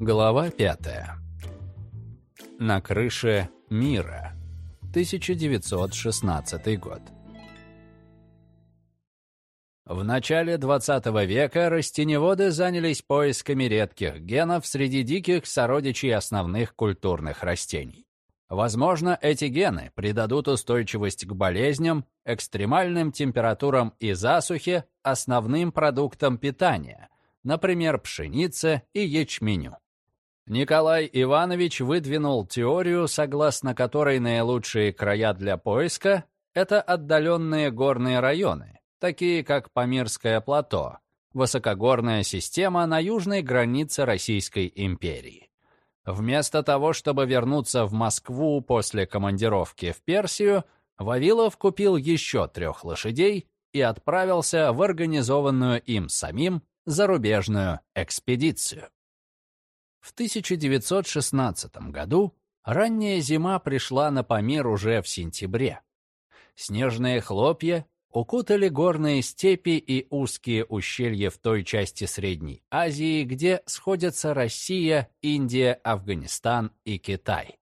Глава 5. На крыше мира. 1916 год. В начале 20 века растеневоды занялись поисками редких генов среди диких сородичей основных культурных растений. Возможно, эти гены придадут устойчивость к болезням, экстремальным температурам и засухе основным продуктам питания, например, пшенице и ячменю. Николай Иванович выдвинул теорию, согласно которой наилучшие края для поиска — это отдаленные горные районы, такие как Памирское плато, высокогорная система на южной границе Российской империи. Вместо того, чтобы вернуться в Москву после командировки в Персию, Вавилов купил еще трех лошадей и отправился в организованную им самим зарубежную экспедицию. В 1916 году ранняя зима пришла на Памир уже в сентябре. Снежные хлопья укутали горные степи и узкие ущелья в той части Средней Азии, где сходятся Россия, Индия, Афганистан и Китай.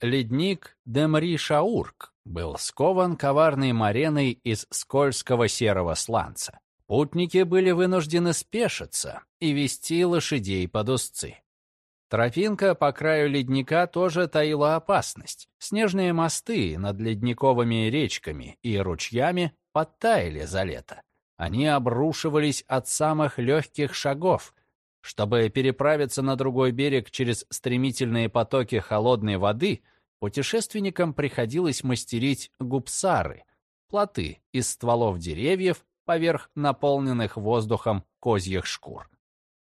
Ледник Демри-Шаурк был скован коварной мареной из скользкого серого сланца. Путники были вынуждены спешиться и вести лошадей под узцы. Тропинка по краю ледника тоже таила опасность. Снежные мосты над ледниковыми речками и ручьями подтаяли за лето. Они обрушивались от самых легких шагов. Чтобы переправиться на другой берег через стремительные потоки холодной воды, путешественникам приходилось мастерить гупсары, плоты из стволов деревьев поверх наполненных воздухом козьих шкур.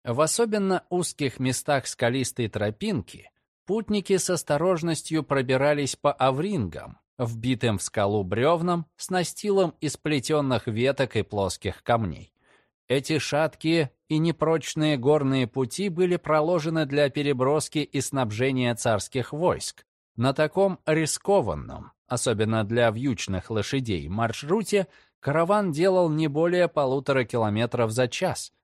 В особенно узких местах скалистой тропинки путники с осторожностью пробирались по аврингам, вбитым в скалу бревнам с настилом из плетенных веток и плоских камней. Эти шаткие и непрочные горные пути были проложены для переброски и снабжения царских войск. На таком рискованном, особенно для вьючных лошадей, маршруте караван делал не более полутора километров за час –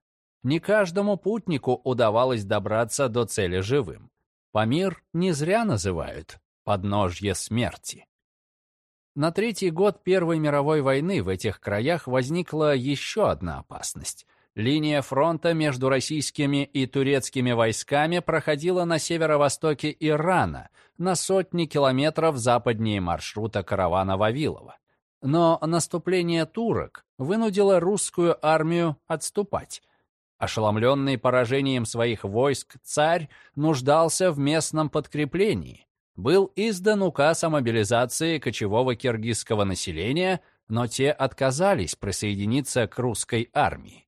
не каждому путнику удавалось добраться до цели живым. Памир не зря называют «подножье смерти». На третий год Первой мировой войны в этих краях возникла еще одна опасность. Линия фронта между российскими и турецкими войсками проходила на северо-востоке Ирана, на сотни километров западнее маршрута каравана Вавилова. Но наступление турок вынудило русскую армию отступать. Ошеломленный поражением своих войск, царь нуждался в местном подкреплении. Был издан указ о мобилизации кочевого киргизского населения, но те отказались присоединиться к русской армии.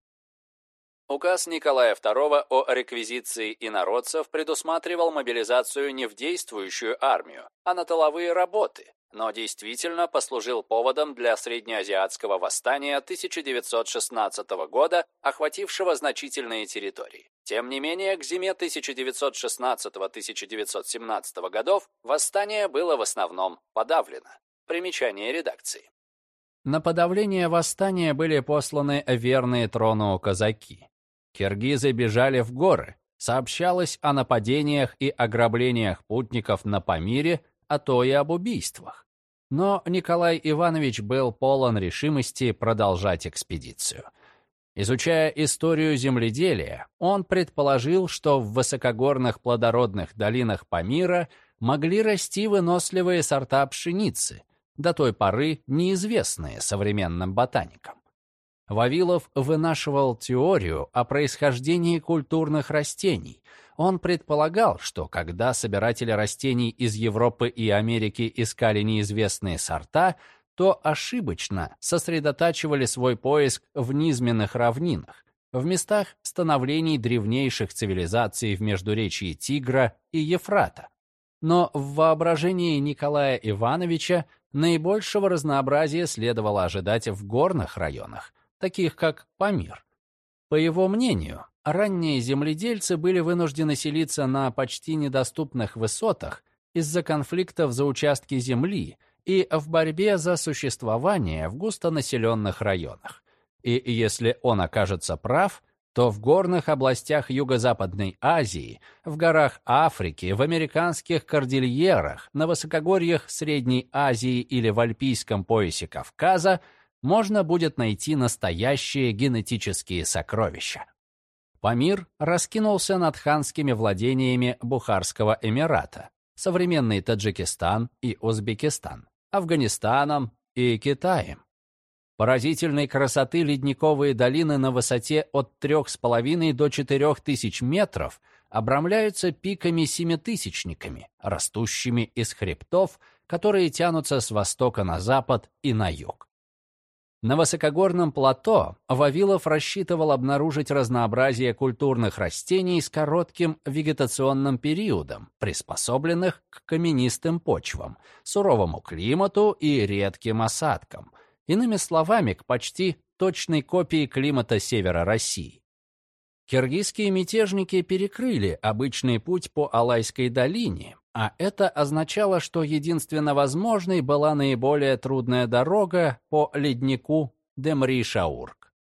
Указ Николая II о реквизиции инородцев предусматривал мобилизацию не в действующую армию, а на тыловые работы, но действительно послужил поводом для среднеазиатского восстания 1916 года, охватившего значительные территории. Тем не менее, к зиме 1916-1917 годов восстание было в основном подавлено. Примечание редакции. На подавление восстания были посланы верные трону казаки. Киргизы бежали в горы. Сообщалось о нападениях и ограблениях путников на Памире, а то и об убийствах. Но Николай Иванович был полон решимости продолжать экспедицию. Изучая историю земледелия, он предположил, что в высокогорных плодородных долинах Памира могли расти выносливые сорта пшеницы, до той поры неизвестные современным ботаникам. Вавилов вынашивал теорию о происхождении культурных растений. Он предполагал, что когда собиратели растений из Европы и Америки искали неизвестные сорта, то ошибочно сосредотачивали свой поиск в низменных равнинах, в местах становлений древнейших цивилизаций в междуречии Тигра и Ефрата. Но в воображении Николая Ивановича наибольшего разнообразия следовало ожидать в горных районах, таких как Памир. По его мнению, ранние земледельцы были вынуждены селиться на почти недоступных высотах из-за конфликтов за участки земли и в борьбе за существование в густонаселенных районах. И если он окажется прав, то в горных областях Юго-Западной Азии, в горах Африки, в американских кордильерах, на высокогорьях Средней Азии или в альпийском поясе Кавказа можно будет найти настоящие генетические сокровища. Памир раскинулся над ханскими владениями Бухарского Эмирата, современный Таджикистан и Узбекистан, Афганистаном и Китаем. Поразительной красоты ледниковые долины на высоте от 3,5 до 4 тысяч метров обрамляются пиками-семитысячниками, растущими из хребтов, которые тянутся с востока на запад и на юг. На высокогорном плато Вавилов рассчитывал обнаружить разнообразие культурных растений с коротким вегетационным периодом, приспособленных к каменистым почвам, суровому климату и редким осадкам, Иными словами, к почти точной копии климата севера России. Киргизские мятежники перекрыли обычный путь по Алайской долине, а это означало, что единственно возможной была наиболее трудная дорога по леднику Демри-Шаурк.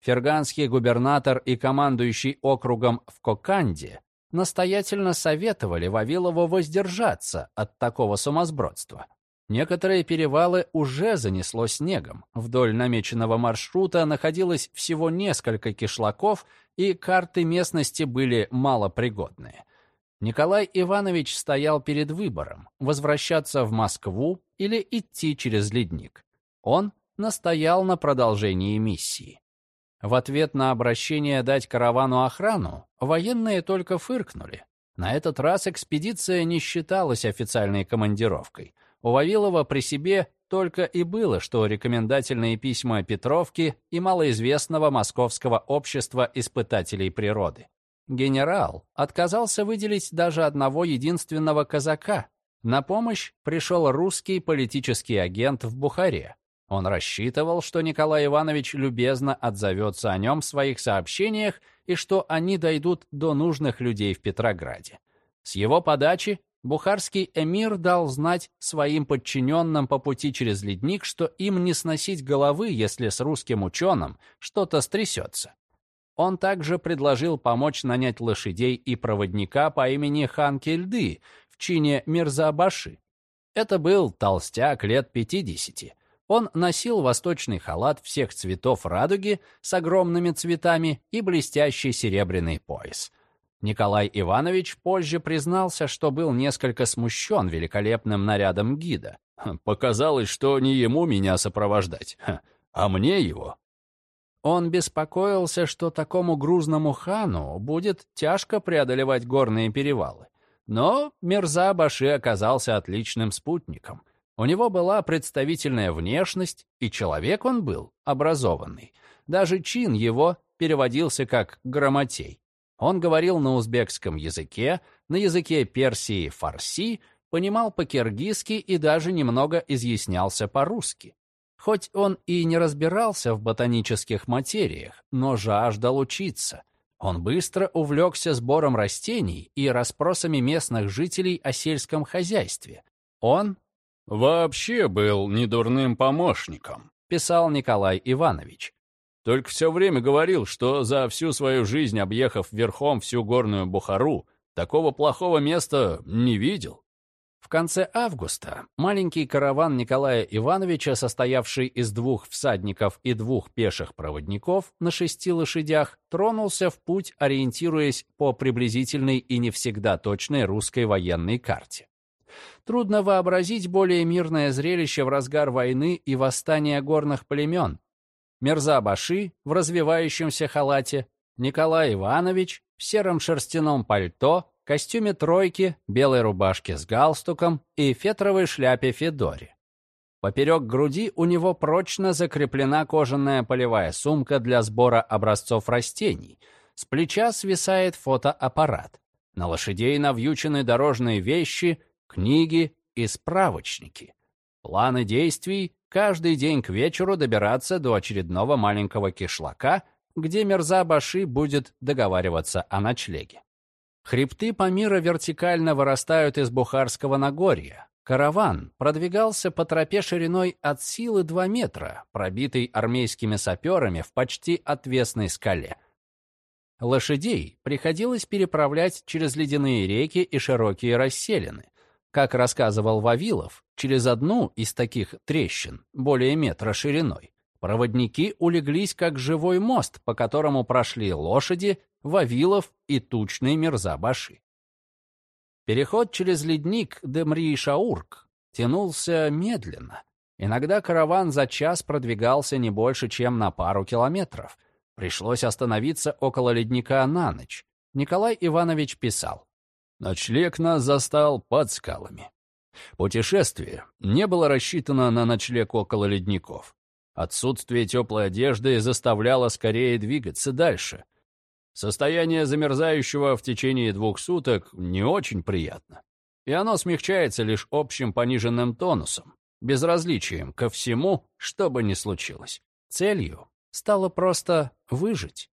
Ферганский губернатор и командующий округом в Коканде настоятельно советовали Вавилову воздержаться от такого сумасбродства. Некоторые перевалы уже занесло снегом. Вдоль намеченного маршрута находилось всего несколько кишлаков, и карты местности были малопригодные. Николай Иванович стоял перед выбором – возвращаться в Москву или идти через ледник. Он настоял на продолжении миссии. В ответ на обращение дать каравану охрану, военные только фыркнули. На этот раз экспедиция не считалась официальной командировкой – у Вавилова при себе только и было, что рекомендательные письма Петровки и малоизвестного Московского общества испытателей природы. Генерал отказался выделить даже одного единственного казака. На помощь пришел русский политический агент в Бухаре. Он рассчитывал, что Николай Иванович любезно отзовется о нем в своих сообщениях и что они дойдут до нужных людей в Петрограде. С его подачи Бухарский эмир дал знать своим подчиненным по пути через ледник, что им не сносить головы, если с русским ученым что-то стрясется. Он также предложил помочь нанять лошадей и проводника по имени Хан Кельды в чине Мирзабаши. Это был толстяк лет 50. Он носил восточный халат всех цветов радуги с огромными цветами и блестящий серебряный пояс. Николай Иванович позже признался, что был несколько смущен великолепным нарядом гида. Показалось, что не ему меня сопровождать, а мне его. Он беспокоился, что такому грузному хану будет тяжко преодолевать горные перевалы. Но Мирза Баши оказался отличным спутником. У него была представительная внешность, и человек он был образованный. Даже чин его переводился как «грамотей». Он говорил на узбекском языке, на языке Персии фарси, понимал по-киргизски и даже немного изъяснялся по-русски. Хоть он и не разбирался в ботанических материях, но жаждал учиться. Он быстро увлекся сбором растений и расспросами местных жителей о сельском хозяйстве. Он вообще был недурным помощником, писал Николай Иванович. Только все время говорил, что за всю свою жизнь, объехав верхом всю горную Бухару, такого плохого места не видел. В конце августа маленький караван Николая Ивановича, состоявший из двух всадников и двух пеших проводников на шести лошадях, тронулся в путь, ориентируясь по приблизительной и не всегда точной русской военной карте. Трудно вообразить более мирное зрелище в разгар войны и восстания горных племен, Мирза Баши в развивающемся халате, Николай Иванович в сером шерстяном пальто, костюме тройки, белой рубашке с галстуком и фетровой шляпе Федоре. Поперек груди у него прочно закреплена кожаная полевая сумка для сбора образцов растений. С плеча свисает фотоаппарат. На лошадей навьючены дорожные вещи, книги и справочники. Планы действий каждый день к вечеру добираться до очередного маленького кишлака, где Мерза Баши будет договариваться о ночлеге. Хребты Памира вертикально вырастают из Бухарского Нагорья. Караван продвигался по тропе шириной от силы 2 метра, пробитой армейскими саперами в почти отвесной скале. Лошадей приходилось переправлять через ледяные реки и широкие расселины. Как рассказывал Вавилов, через одну из таких трещин, более метра шириной, проводники улеглись как живой мост, по которому прошли лошади, Вавилов и тучный Мирза-Баши. Переход через ледник Демри-Шаурк тянулся медленно. Иногда караван за час продвигался не больше, чем на пару километров. Пришлось остановиться около ледника на ночь. Николай Иванович писал. «Ночлег нас застал под скалами. Путешествие не было рассчитано на ночлег около ледников. Отсутствие теплой одежды заставляло скорее двигаться дальше — Состояние замерзающего в течение двух суток не очень приятно. И оно смягчается лишь общим пониженным тонусом, безразличием ко всему, что бы ни случилось. Целью стало просто выжить.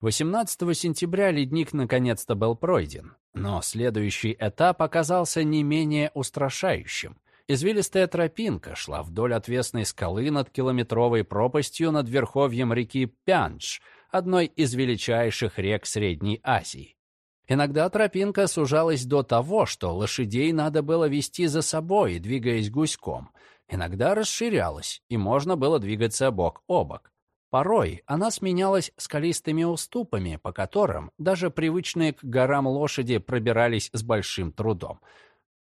18 сентября ледник наконец-то был пройден, но следующий этап оказался не менее устрашающим. Извилистая тропинка шла вдоль отвесной скалы над километровой пропастью над верховьем реки Пянж — одной из величайших рек Средней Азии. Иногда тропинка сужалась до того, что лошадей надо было вести за собой, двигаясь гуськом. Иногда расширялась, и можно было двигаться бок о бок. Порой она сменялась скалистыми уступами, по которым даже привычные к горам лошади пробирались с большим трудом.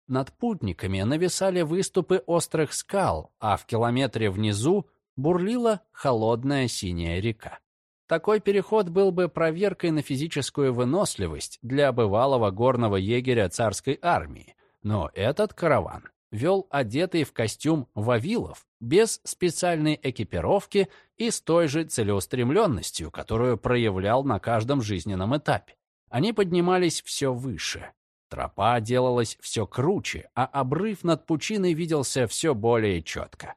Над путниками нависали выступы острых скал, а в километре внизу бурлила холодная синяя река. Такой переход был бы проверкой на физическую выносливость для бывалого горного егеря царской армии. Но этот караван вел одетый в костюм Вавилов, без специальной экипировки и с той же целеустремленностью, которую проявлял на каждом жизненном этапе. Они поднимались все выше. Тропа делалась все круче, а обрыв над пучиной виделся все более четко.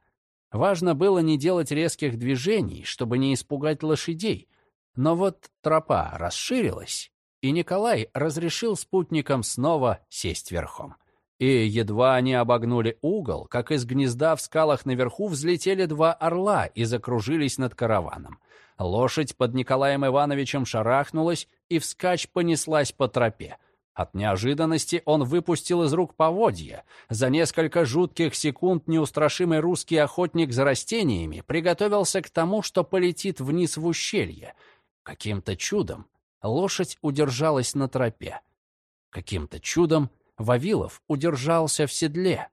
Важно было не делать резких движений, чтобы не испугать лошадей. Но вот тропа расширилась, и Николай разрешил спутникам снова сесть верхом. И едва они обогнули угол, как из гнезда в скалах наверху взлетели два орла и закружились над караваном. Лошадь под Николаем Ивановичем шарахнулась и вскачь понеслась по тропе. От неожиданности он выпустил из рук поводья. За несколько жутких секунд неустрашимый русский охотник за растениями приготовился к тому, что полетит вниз в ущелье. Каким-то чудом лошадь удержалась на тропе. Каким-то чудом Вавилов удержался в седле.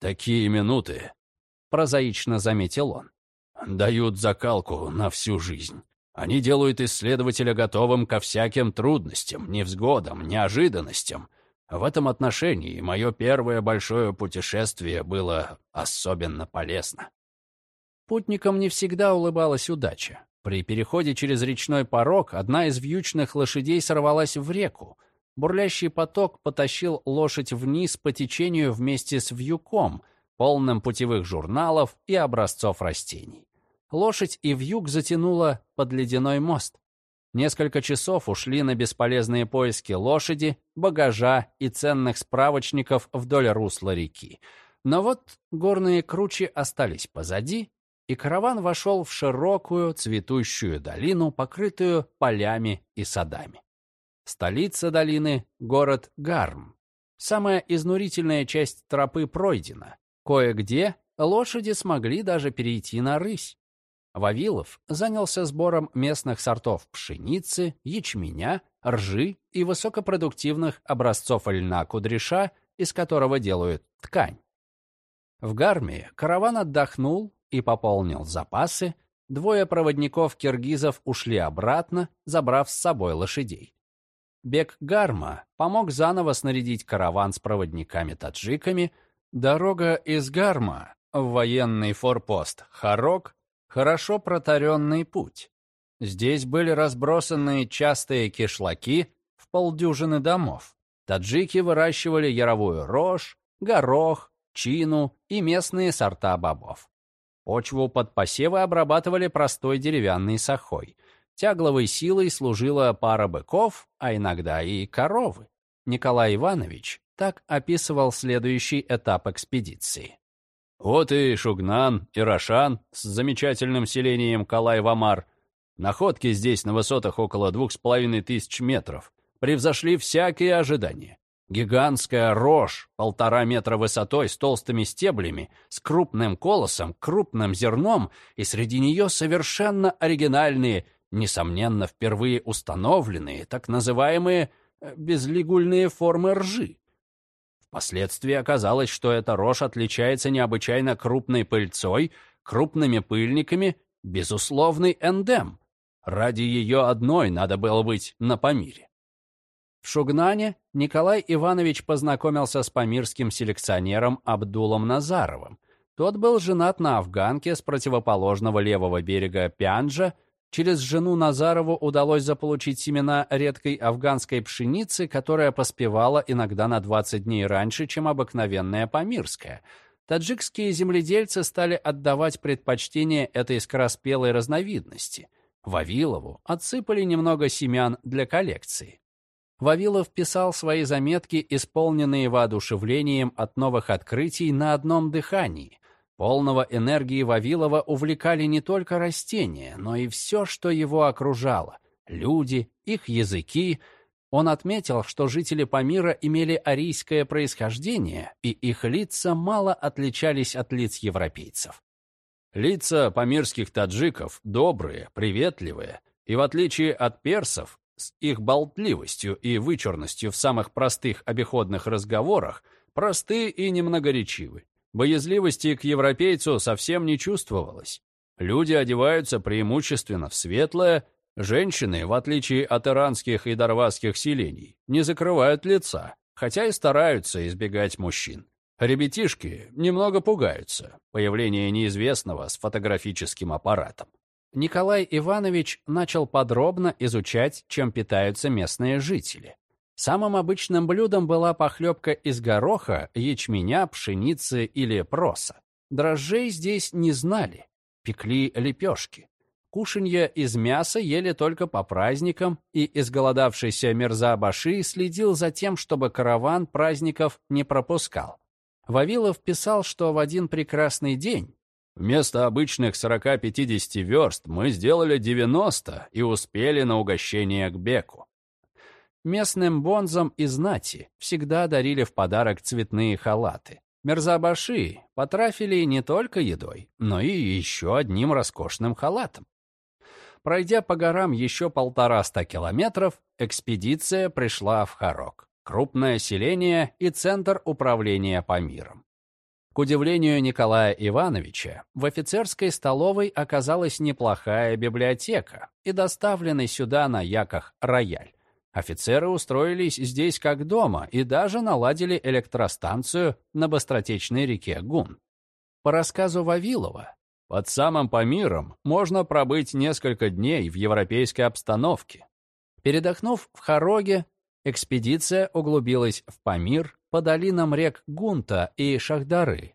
«Такие минуты», — прозаично заметил он, — «дают закалку на всю жизнь». Они делают исследователя готовым ко всяким трудностям, невзгодам, неожиданностям. В этом отношении мое первое большое путешествие было особенно полезно. Путникам не всегда улыбалась удача. При переходе через речной порог одна из вьючных лошадей сорвалась в реку. Бурлящий поток потащил лошадь вниз по течению вместе с вьюком, полным путевых журналов и образцов растений. Лошадь и вьюг затянуло под ледяной мост. Несколько часов ушли на бесполезные поиски лошади, багажа и ценных справочников вдоль русла реки. Но вот горные кручи остались позади, и караван вошел в широкую цветущую долину, покрытую полями и садами. Столица долины — город Гарм. Самая изнурительная часть тропы пройдена. Кое-где лошади смогли даже перейти на рысь. Вавилов занялся сбором местных сортов пшеницы, ячменя, ржи и высокопродуктивных образцов льна кудряша, из которого делают ткань. В Гарме караван отдохнул и пополнил запасы, двое проводников-киргизов ушли обратно, забрав с собой лошадей. Бег Гарма помог заново снарядить караван с проводниками-таджиками. Дорога из Гарма в военный форпост Харок хорошо протаренный путь. Здесь были разбросаны частые кишлаки в полдюжины домов. Таджики выращивали яровую рожь, горох, чину и местные сорта бобов. Почву под посевы обрабатывали простой деревянной сахой. Тягловой силой служила пара быков, а иногда и коровы. Николай Иванович так описывал следующий этап экспедиции. Вот и Шугнан, и Рошан с замечательным селением Калай-Вамар. Находки здесь на высотах около двух с половиной тысяч метров превзошли всякие ожидания. Гигантская рожь, полтора метра высотой, с толстыми стеблями, с крупным колосом, крупным зерном, и среди нее совершенно оригинальные, несомненно, впервые установленные, так называемые э, безлигульные формы ржи. Впоследствии оказалось, что эта рожь отличается необычайно крупной пыльцой, крупными пыльниками, безусловный эндем. Ради ее одной надо было быть на Памире. В Шугнане Николай Иванович познакомился с памирским селекционером Абдулом Назаровым. Тот был женат на афганке с противоположного левого берега Пянджа. Через жену Назарову удалось заполучить семена редкой афганской пшеницы, которая поспевала иногда на 20 дней раньше, чем обыкновенная памирская. Таджикские земледельцы стали отдавать предпочтение этой скороспелой разновидности. Вавилову отсыпали немного семян для коллекции. Вавилов писал свои заметки, исполненные воодушевлением от новых открытий на одном дыхании. Полного энергии Вавилова увлекали не только растения, но и все, что его окружало. Люди, их языки. Он отметил, что жители Памира имели арийское происхождение, и их лица мало отличались от лиц европейцев. Лица памирских таджиков добрые, приветливые, и в отличие от персов, с их болтливостью и вычурностью в самых простых обиходных разговорах просты и немногоречивы. Боязливости к европейцу совсем не чувствовалось. Люди одеваются преимущественно в светлое, женщины, в отличие от иранских и дарвасских селений, не закрывают лица, хотя и стараются избегать мужчин. Ребятишки немного пугаются появления неизвестного с фотографическим аппаратом. Николай Иванович начал подробно изучать, чем питаются местные жители. Самым обычным блюдом была похлебка из гороха, ячменя, пшеницы или проса. Дрожжей здесь не знали, пекли лепешки. Кушанье из мяса ели только по праздникам, и изголодавшийся Мирза Баши следил за тем, чтобы караван праздников не пропускал. Вавилов писал, что в один прекрасный день Вместо обычных 40-50 верст мы сделали 90 и успели на угощение к Беку. Местным бонзам и знати всегда дарили в подарок цветные халаты. Мерзабаши потрафили не только едой, но и еще одним роскошным халатом. Пройдя по горам еще полтораста километров, экспедиция пришла в Харок, крупное селение и центр управления по мирам. К удивлению Николая Ивановича, в офицерской столовой оказалась неплохая библиотека и доставленный сюда на яках рояль. Офицеры устроились здесь как дома и даже наладили электростанцию на быстротечной реке Гун. По рассказу Вавилова, под самым Памиром можно пробыть несколько дней в европейской обстановке. Передохнув в Хароге, экспедиция углубилась в Памир по долинам рек Гунта и Шахдары.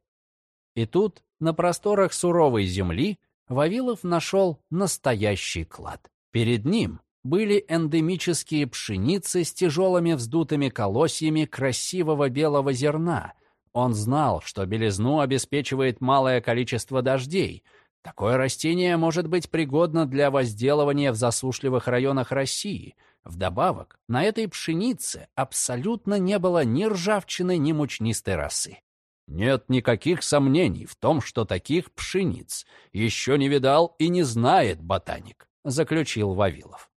И тут, на просторах суровой земли, Вавилов нашел настоящий клад. Перед ним были эндемические пшеницы с тяжелыми вздутыми колосьями красивого белого зерна. Он знал, что белизну обеспечивает малое количество дождей. Такое растение может быть пригодно для возделывания в засушливых районах России — Вдобавок, на этой пшенице абсолютно не было ни ржавчины, ни мучнистой росы. Нет никаких сомнений в том, что таких пшениц еще не видал и не знает ботаник, заключил Вавилов.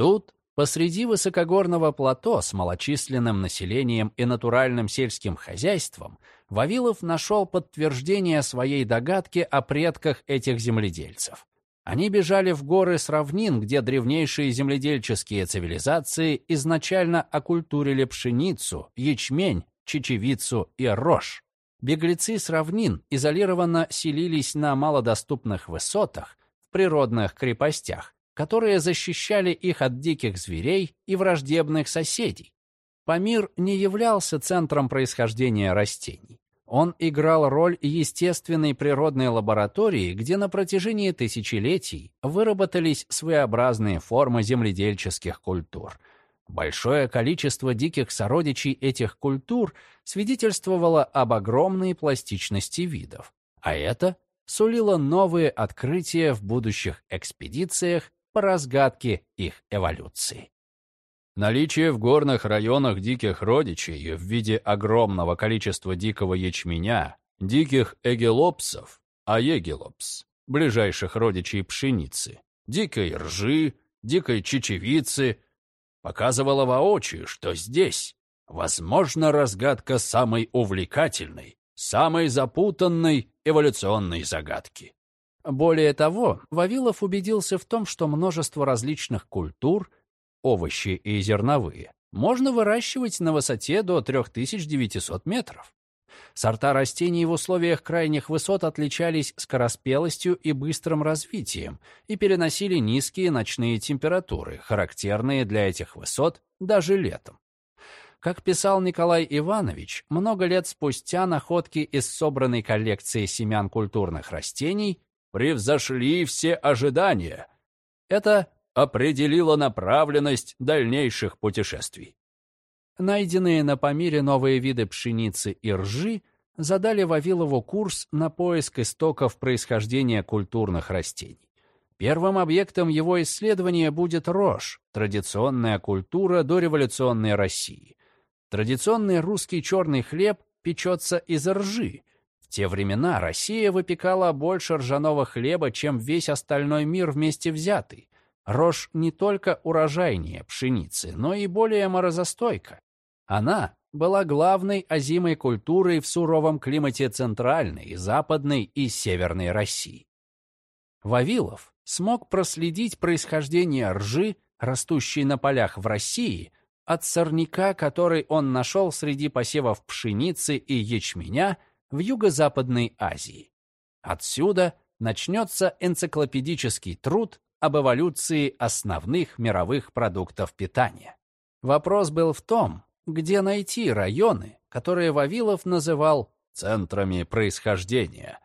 Тут, посреди высокогорного плато с малочисленным населением и натуральным сельским хозяйством, Вавилов нашел подтверждение своей догадки о предках этих земледельцев. Они бежали в горы с равнин, где древнейшие земледельческие цивилизации изначально окультурили пшеницу, ячмень, чечевицу и рожь. Беглецы с равнин изолированно селились на малодоступных высотах, в природных крепостях, которые защищали их от диких зверей и враждебных соседей. Памир не являлся центром происхождения растений. Он играл роль естественной природной лаборатории, где на протяжении тысячелетий выработались своеобразные формы земледельческих культур. Большое количество диких сородичей этих культур свидетельствовало об огромной пластичности видов, а это сулило новые открытия в будущих экспедициях по разгадке их эволюции. Наличие в горных районах диких родичей в виде огромного количества дикого ячменя, диких эгелопсов, аегелопс, ближайших родичей пшеницы, дикой ржи, дикой чечевицы, показывало воочию, что здесь возможна разгадка самой увлекательной, самой запутанной эволюционной загадки. Более того, Вавилов убедился в том, что множество различных культур, овощи и зерновые, можно выращивать на высоте до 3900 метров. Сорта растений в условиях крайних высот отличались скороспелостью и быстрым развитием и переносили низкие ночные температуры, характерные для этих высот даже летом. Как писал Николай Иванович, много лет спустя находки из собранной коллекции семян культурных растений превзошли все ожидания. Это определило направленность дальнейших путешествий. Найденные на Памире новые виды пшеницы и ржи задали Вавилову курс на поиск истоков происхождения культурных растений. Первым объектом его исследования будет рожь, традиционная культура дореволюционной России. Традиционный русский черный хлеб печется из ржи. Те времена Россия выпекала больше ржаного хлеба, чем весь остальной мир вместе взятый. Рожь не только урожайнее пшеницы, но и более морозостойка. Она была главной озимой культурой в суровом климате Центральной, Западной и Северной России. Вавилов смог проследить происхождение ржи, растущей на полях в России, от сорняка, который он нашел среди посевов пшеницы и ячменя в Юго-Западной Азии. Отсюда начнется энциклопедический труд об эволюции основных мировых продуктов питания. Вопрос был в том, где найти районы, которые Вавилов называл центрами происхождения.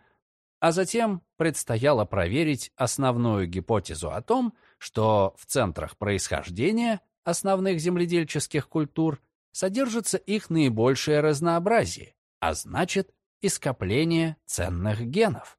А затем предстояло проверить основную гипотезу о том, что в центрах происхождения основных земледельческих культур содержится их наибольшее разнообразие, а значит и скопление ценных генов.